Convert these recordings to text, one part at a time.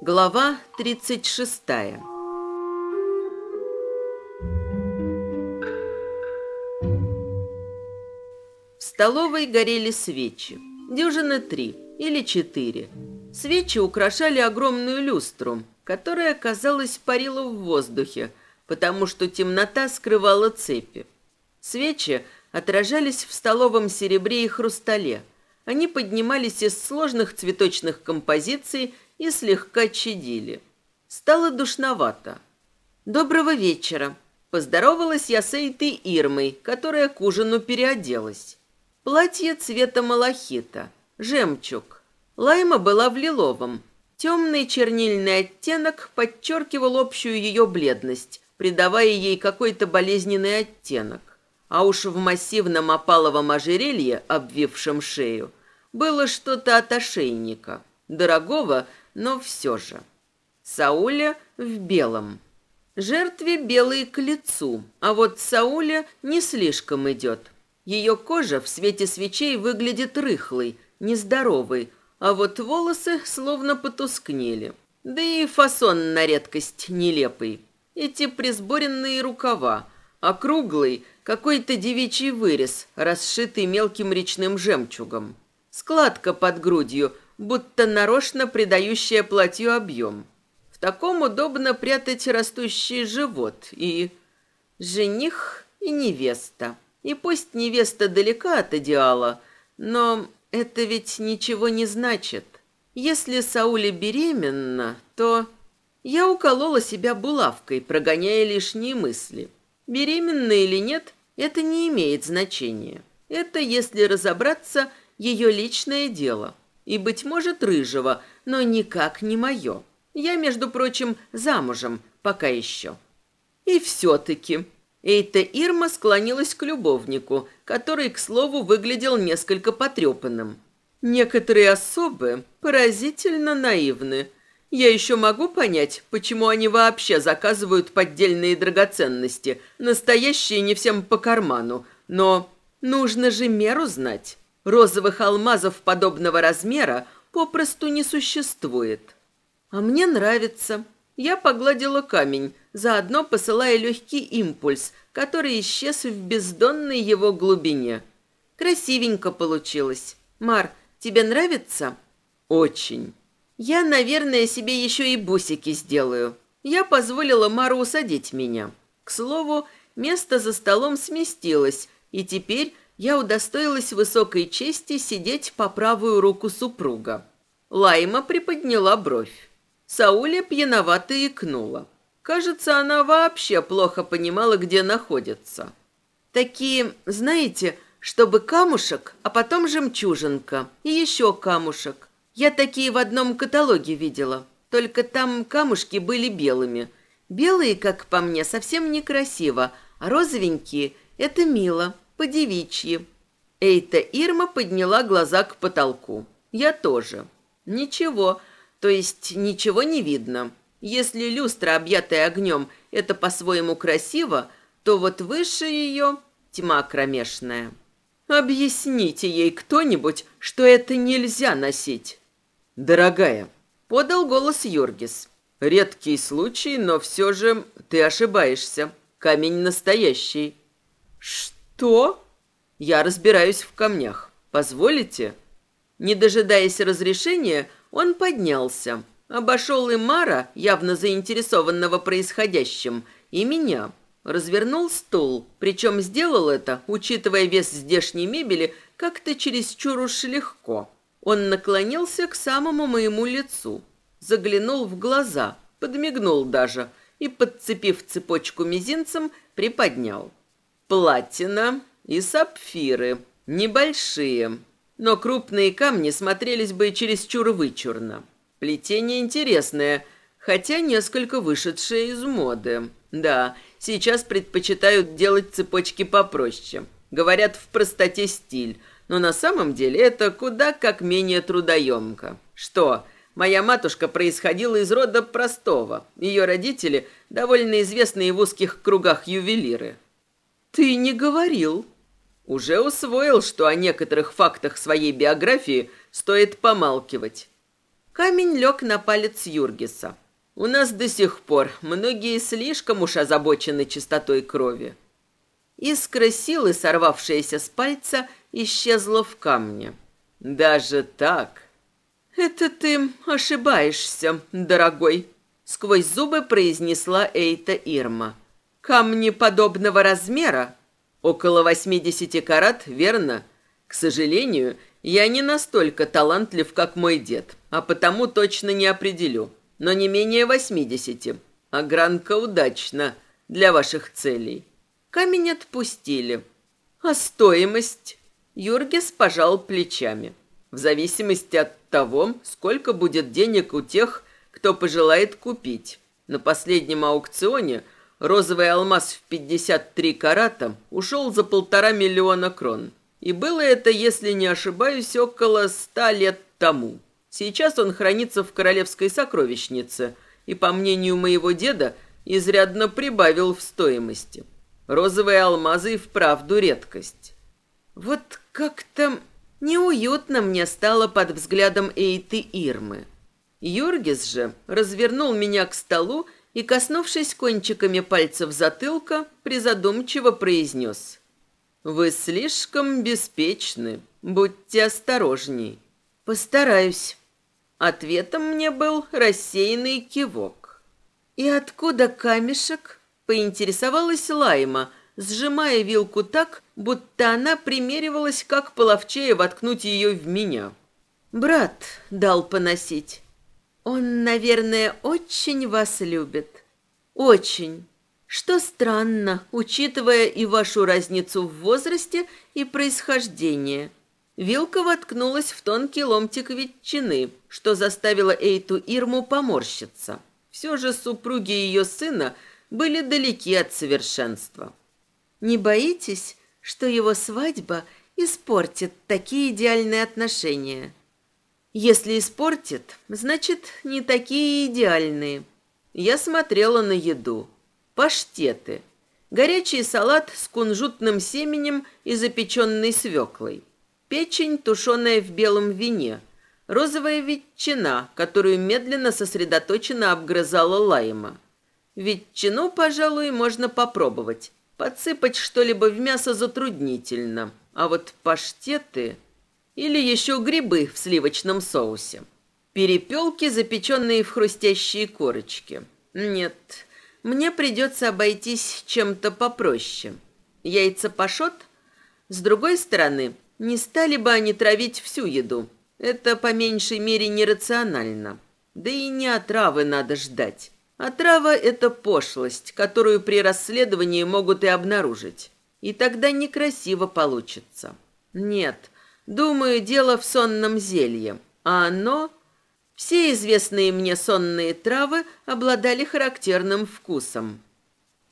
Глава 36 В столовой горели свечи. Дюжины три или четыре. Свечи украшали огромную люстру, которая, казалось, парила в воздухе, потому что темнота скрывала цепи. Свечи отражались в столовом серебре и хрустале. Они поднимались из сложных цветочных композиций и слегка чадили. Стало душновато. «Доброго вечера!» Поздоровалась я с Эйтой Ирмой, которая к ужину переоделась. Платье цвета малахита, жемчуг. Лайма была в лиловом. Темный чернильный оттенок подчеркивал общую ее бледность, придавая ей какой-то болезненный оттенок. А уж в массивном опаловом ожерелье, обвившем шею, было что-то от ошейника. Дорогого, но все же. Сауля в белом. Жертве белый к лицу, а вот Сауля не слишком идет. Ее кожа в свете свечей выглядит рыхлой, нездоровой, а вот волосы словно потускнели. Да и фасон на редкость нелепый. Эти присборенные рукава, округлый, какой-то девичий вырез, расшитый мелким речным жемчугом. Складка под грудью – будто нарочно придающая платью объем. В таком удобно прятать растущий живот и... Жених и невеста. И пусть невеста далека от идеала, но это ведь ничего не значит. Если Сауля беременна, то... Я уколола себя булавкой, прогоняя лишние мысли. Беременна или нет, это не имеет значения. Это, если разобраться, ее личное дело и, быть может, рыжего, но никак не мое. Я, между прочим, замужем, пока еще. И все-таки... Эйта Ирма склонилась к любовнику, который, к слову, выглядел несколько потрепанным. Некоторые особы поразительно наивны. Я еще могу понять, почему они вообще заказывают поддельные драгоценности, настоящие не всем по карману, но нужно же меру знать. Розовых алмазов подобного размера попросту не существует. А мне нравится. Я погладила камень, заодно посылая легкий импульс, который исчез в бездонной его глубине. Красивенько получилось. Мар, тебе нравится? Очень. Я, наверное, себе еще и бусики сделаю. Я позволила Мару усадить меня. К слову, место за столом сместилось, и теперь я удостоилась высокой чести сидеть по правую руку супруга. Лайма приподняла бровь. Сауля пьяновато икнула. Кажется, она вообще плохо понимала, где находится. Такие, знаете, чтобы камушек, а потом жемчужинка и еще камушек. Я такие в одном каталоге видела, только там камушки были белыми. Белые, как по мне, совсем некрасиво, а розовенькие – это мило по-девичьи. Эйта Ирма подняла глаза к потолку. Я тоже. Ничего, то есть ничего не видно. Если люстра, объятая огнем, это по-своему красиво, то вот выше ее тьма кромешная. Объясните ей кто-нибудь, что это нельзя носить. Дорогая, подал голос Юргис. Редкий случай, но все же ты ошибаешься. Камень настоящий. Что? «Что?» «Я разбираюсь в камнях. Позволите?» Не дожидаясь разрешения, он поднялся, обошел и Мара, явно заинтересованного происходящим, и меня. Развернул стул, причем сделал это, учитывая вес здешней мебели, как-то чересчур уж легко. Он наклонился к самому моему лицу, заглянул в глаза, подмигнул даже и, подцепив цепочку мизинцем, приподнял. Платина и сапфиры. Небольшие, но крупные камни смотрелись бы чересчур вычурно. Плетение интересное, хотя несколько вышедшее из моды. Да, сейчас предпочитают делать цепочки попроще. Говорят, в простоте стиль. но на самом деле это куда как менее трудоемко. Что, моя матушка происходила из рода простого. Ее родители довольно известные в узких кругах ювелиры. Ты не говорил. Уже усвоил, что о некоторых фактах своей биографии стоит помалкивать. Камень лег на палец Юргиса. У нас до сих пор многие слишком уж озабочены чистотой крови. Искра силы, сорвавшаяся с пальца, исчезла в камне. Даже так? Это ты ошибаешься, дорогой, сквозь зубы произнесла Эйта Ирма. Камни подобного размера около 80 карат, верно? К сожалению, я не настолько талантлив, как мой дед, а потому точно не определю, но не менее 80. А гранка удачна для ваших целей. Камень отпустили. А стоимость? Юргис пожал плечами. В зависимости от того, сколько будет денег у тех, кто пожелает купить. На последнем аукционе розовый алмаз в 53 карата ушел за полтора миллиона крон. И было это, если не ошибаюсь, около ста лет тому. Сейчас он хранится в королевской сокровищнице и, по мнению моего деда, изрядно прибавил в стоимости. Розовые алмазы и вправду редкость. Вот как-то неуютно мне стало под взглядом Эйты Ирмы. Юргис же развернул меня к столу и, коснувшись кончиками пальцев затылка, призадумчиво произнес. «Вы слишком беспечны. Будьте осторожней». «Постараюсь». Ответом мне был рассеянный кивок. «И откуда камешек?» Поинтересовалась Лайма, сжимая вилку так, будто она примеривалась, как половчее воткнуть ее в меня. «Брат дал поносить. Он, наверное, очень вас любит. Очень. Что странно, учитывая и вашу разницу в возрасте и происхождении». Вилка воткнулась в тонкий ломтик ветчины, что заставило Эйту Ирму поморщиться. Все же супруги ее сына – были далеки от совершенства. Не боитесь, что его свадьба испортит такие идеальные отношения? Если испортит, значит, не такие идеальные. Я смотрела на еду. Паштеты. Горячий салат с кунжутным семенем и запеченной свеклой. Печень, тушеная в белом вине. Розовая ветчина, которую медленно сосредоточенно обгрызала лайма. Ветчину, пожалуй, можно попробовать. Подсыпать что-либо в мясо затруднительно. А вот паштеты... Или еще грибы в сливочном соусе. Перепелки, запеченные в хрустящие корочки. Нет, мне придется обойтись чем-то попроще. Яйца пашот? С другой стороны, не стали бы они травить всю еду. Это по меньшей мере нерационально. Да и не отравы надо ждать. Отрава это пошлость, которую при расследовании могут и обнаружить. И тогда некрасиво получится. Нет, думаю, дело в сонном зелье. А оно... Все известные мне сонные травы обладали характерным вкусом.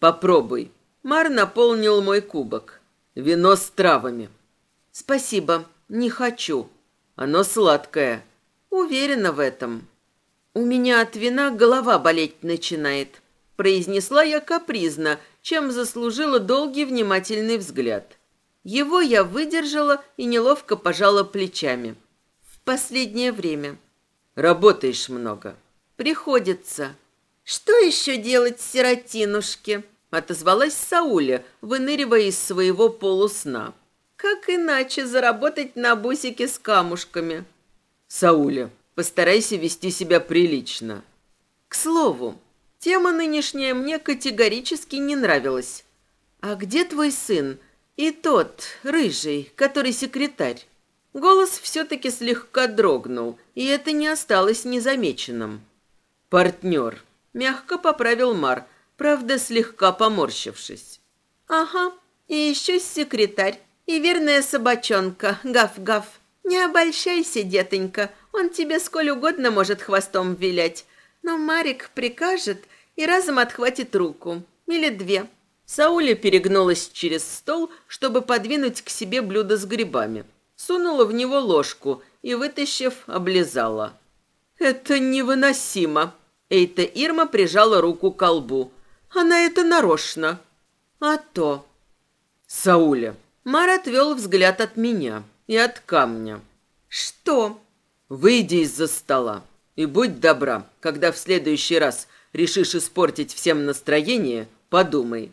Попробуй. Мар наполнил мой кубок. Вино с травами. Спасибо, не хочу. Оно сладкое. Уверена в этом. «У меня от вина голова болеть начинает», – произнесла я капризно, чем заслужила долгий внимательный взгляд. Его я выдержала и неловко пожала плечами. В последнее время. «Работаешь много». «Приходится». «Что еще делать сиротинушке?» – отозвалась Сауля, выныривая из своего полусна. «Как иначе заработать на бусике с камушками?» «Сауля, Постарайся вести себя прилично. К слову, тема нынешняя мне категорически не нравилась. А где твой сын? И тот, рыжий, который секретарь? Голос все-таки слегка дрогнул, и это не осталось незамеченным. Партнер. Мягко поправил Мар, правда, слегка поморщившись. Ага, и еще секретарь. И верная собачонка, гав-гав. Не обольщайся, детонька, он тебе сколь угодно может хвостом вилять, но Марик прикажет и разом отхватит руку. Или две. Сауля перегнулась через стол, чтобы подвинуть к себе блюдо с грибами. Сунула в него ложку и, вытащив, облизала. «Это невыносимо!» Эйта Ирма прижала руку к колбу. «Она это нарочно!» «А то!» «Сауля!» Мар отвел взгляд от меня и от камня. «Что?» «Выйди из-за стола и будь добра, когда в следующий раз решишь испортить всем настроение, подумай».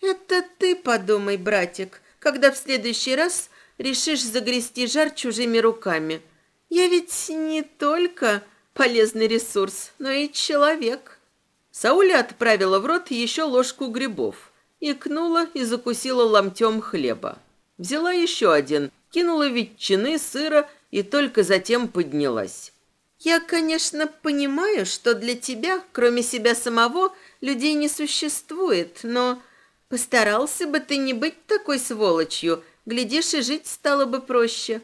«Это ты подумай, братик, когда в следующий раз решишь загрести жар чужими руками. Я ведь не только полезный ресурс, но и человек». Сауля отправила в рот еще ложку грибов, икнула и закусила ломтем хлеба. Взяла еще один, кинула ветчины, сыра и только затем поднялась. «Я, конечно, понимаю, что для тебя, кроме себя самого, людей не существует, но постарался бы ты не быть такой сволочью, глядишь, и жить стало бы проще.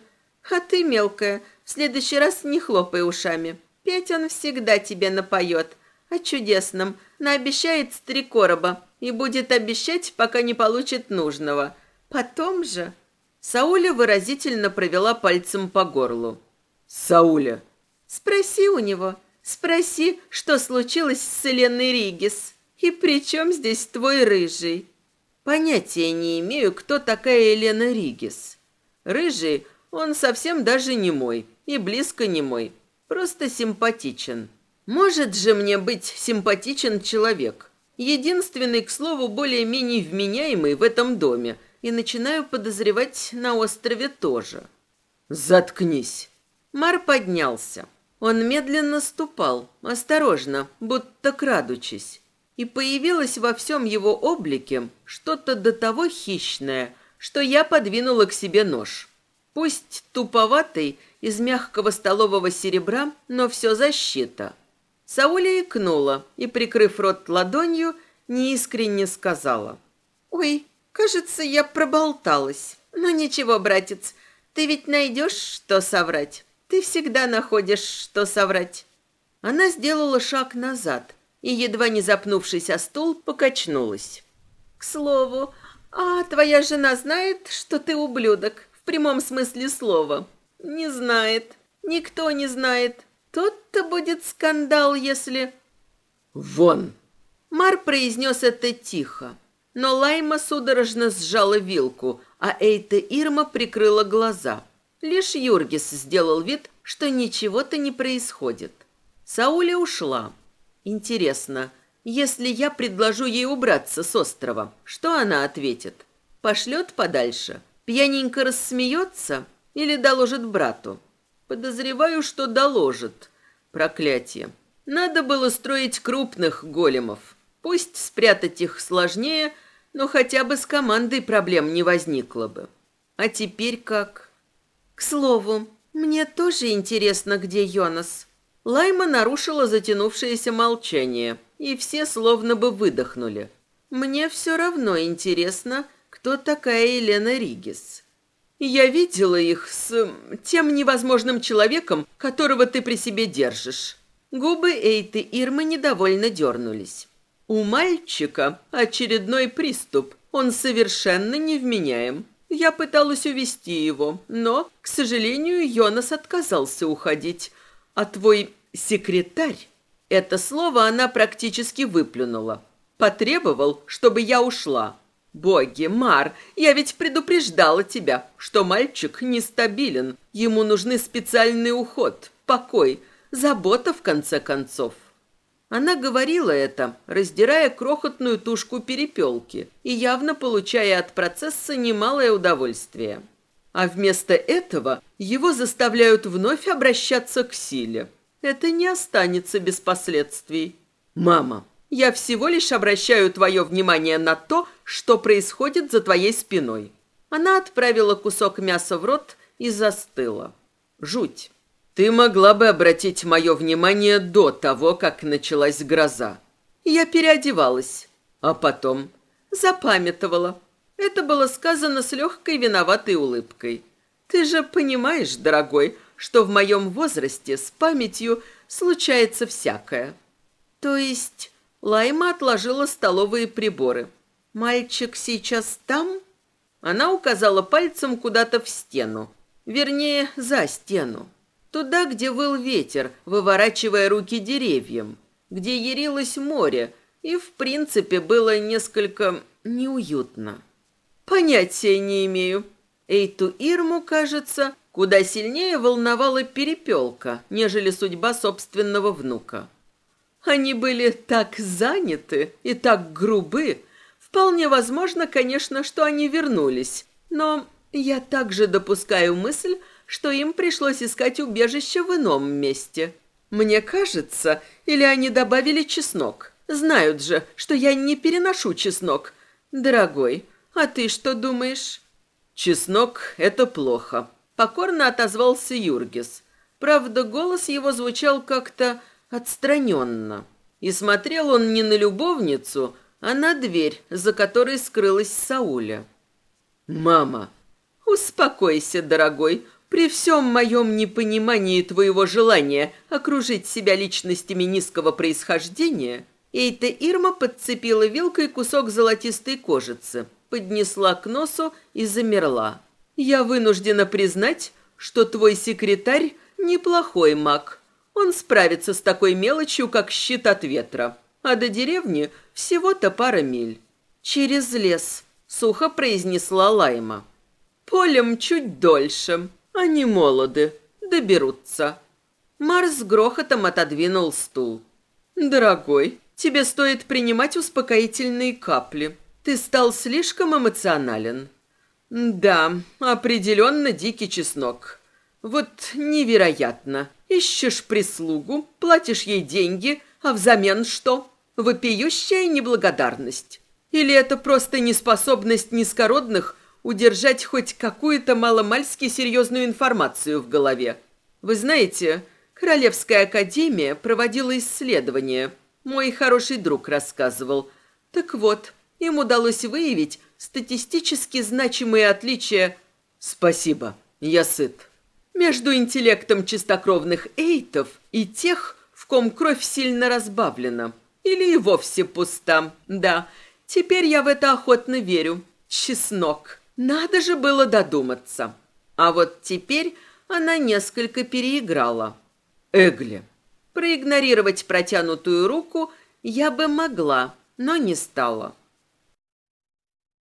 А ты, мелкая, в следующий раз не хлопай ушами. Пять он всегда тебе напоет, о чудесном, наобещает с три короба и будет обещать, пока не получит нужного. Потом же...» Сауля выразительно провела пальцем по горлу. «Сауля!» Спроси у него, спроси, что случилось с Еленой Ригис. И при чем здесь твой рыжий? Понятия не имею, кто такая Елена Ригис. Рыжий, он совсем даже не мой, и близко не мой, просто симпатичен. Может же мне быть симпатичен человек, единственный, к слову, более-менее вменяемый в этом доме, и начинаю подозревать на острове тоже. Заткнись. Мар поднялся. Он медленно ступал, осторожно, будто крадучись. И появилось во всем его облике что-то до того хищное, что я подвинула к себе нож. Пусть туповатый, из мягкого столового серебра, но все защита. Сауля икнула и, прикрыв рот ладонью, неискренне сказала. «Ой, кажется, я проболталась. Но ничего, братец, ты ведь найдешь, что соврать. Ты всегда находишь, что соврать». Она сделала шаг назад и, едва не запнувшись о стул, покачнулась. «К слову, а твоя жена знает, что ты ублюдок, в прямом смысле слова?» «Не знает. Никто не знает. Тот-то будет скандал, если...» «Вон!» Мар произнес это тихо, но Лайма судорожно сжала вилку, а Эйта Ирма прикрыла глаза – Лишь Юргис сделал вид, что ничего-то не происходит. Сауля ушла. Интересно, если я предложу ей убраться с острова, что она ответит? Пошлет подальше? Пьяненько рассмеется? Или доложит брату? Подозреваю, что доложит. Проклятие. Надо было строить крупных големов. Пусть спрятать их сложнее, но хотя бы с командой проблем не возникло бы. А теперь как? К слову, мне тоже интересно, где Йонас. Лайма нарушила затянувшееся молчание, и все словно бы выдохнули. Мне все равно интересно, кто такая Елена Ригис. Я видела их с тем невозможным человеком, которого ты при себе держишь. Губы Эйты Ирмы недовольно дернулись. У мальчика очередной приступ. Он совершенно невменяем. Я пыталась увести его, но, к сожалению, Йонас отказался уходить. А твой секретарь... Это слово она практически выплюнула. Потребовал, чтобы я ушла. Боги, Мар, я ведь предупреждала тебя, что мальчик нестабилен. Ему нужны специальный уход, покой, забота в конце концов. Она говорила это, раздирая крохотную тушку перепелки и явно получая от процесса немалое удовольствие. А вместо этого его заставляют вновь обращаться к силе. Это не останется без последствий. «Мама, я всего лишь обращаю твое внимание на то, что происходит за твоей спиной». Она отправила кусок мяса в рот и застыла. Жуть. Ты могла бы обратить мое внимание до того, как началась гроза. Я переодевалась, а потом запамятовала. Это было сказано с легкой виноватой улыбкой. Ты же понимаешь, дорогой, что в моем возрасте с памятью случается всякое. То есть Лайма отложила столовые приборы. Мальчик сейчас там? Она указала пальцем куда-то в стену. Вернее, за стену. Туда, где выл ветер, выворачивая руки деревьям, где ярилось море, и, в принципе, было несколько неуютно. Понятия не имею. Эйту Ирму, кажется, куда сильнее волновала перепелка, нежели судьба собственного внука. Они были так заняты и так грубы. Вполне возможно, конечно, что они вернулись, но я также допускаю мысль, что им пришлось искать убежище в ином месте. Мне кажется, или они добавили чеснок. Знают же, что я не переношу чеснок. Дорогой, а ты что думаешь? Чеснок — это плохо. Покорно отозвался Юргис. Правда, голос его звучал как-то отстраненно. И смотрел он не на любовницу, а на дверь, за которой скрылась Сауля. «Мама!» «Успокойся, дорогой. При всем моем непонимании твоего желания окружить себя личностями низкого происхождения, Эйта Ирма подцепила вилкой кусок золотистой кожицы, поднесла к носу и замерла. «Я вынуждена признать, что твой секретарь неплохой маг. Он справится с такой мелочью, как щит от ветра. А до деревни всего-то пара миль». «Через лес», — сухо произнесла Лайма. Полем чуть дольше. Они молоды. Доберутся. Марс грохотом отодвинул стул. «Дорогой, тебе стоит принимать успокоительные капли. Ты стал слишком эмоционален». «Да, определенно дикий чеснок. Вот невероятно. Ищешь прислугу, платишь ей деньги, а взамен что? Вопиющая неблагодарность. Или это просто неспособность низкородных – удержать хоть какую-то маломальски серьезную информацию в голове. Вы знаете, Королевская академия проводила исследование. Мой хороший друг рассказывал. Так вот, им удалось выявить статистически значимые отличия... Спасибо, я сыт. Между интеллектом чистокровных эйтов и тех, в ком кровь сильно разбавлена. Или и вовсе пуста. Да, теперь я в это охотно верю. Чеснок. Надо же было додуматься. А вот теперь она несколько переиграла. Эгли. Проигнорировать протянутую руку я бы могла, но не стала.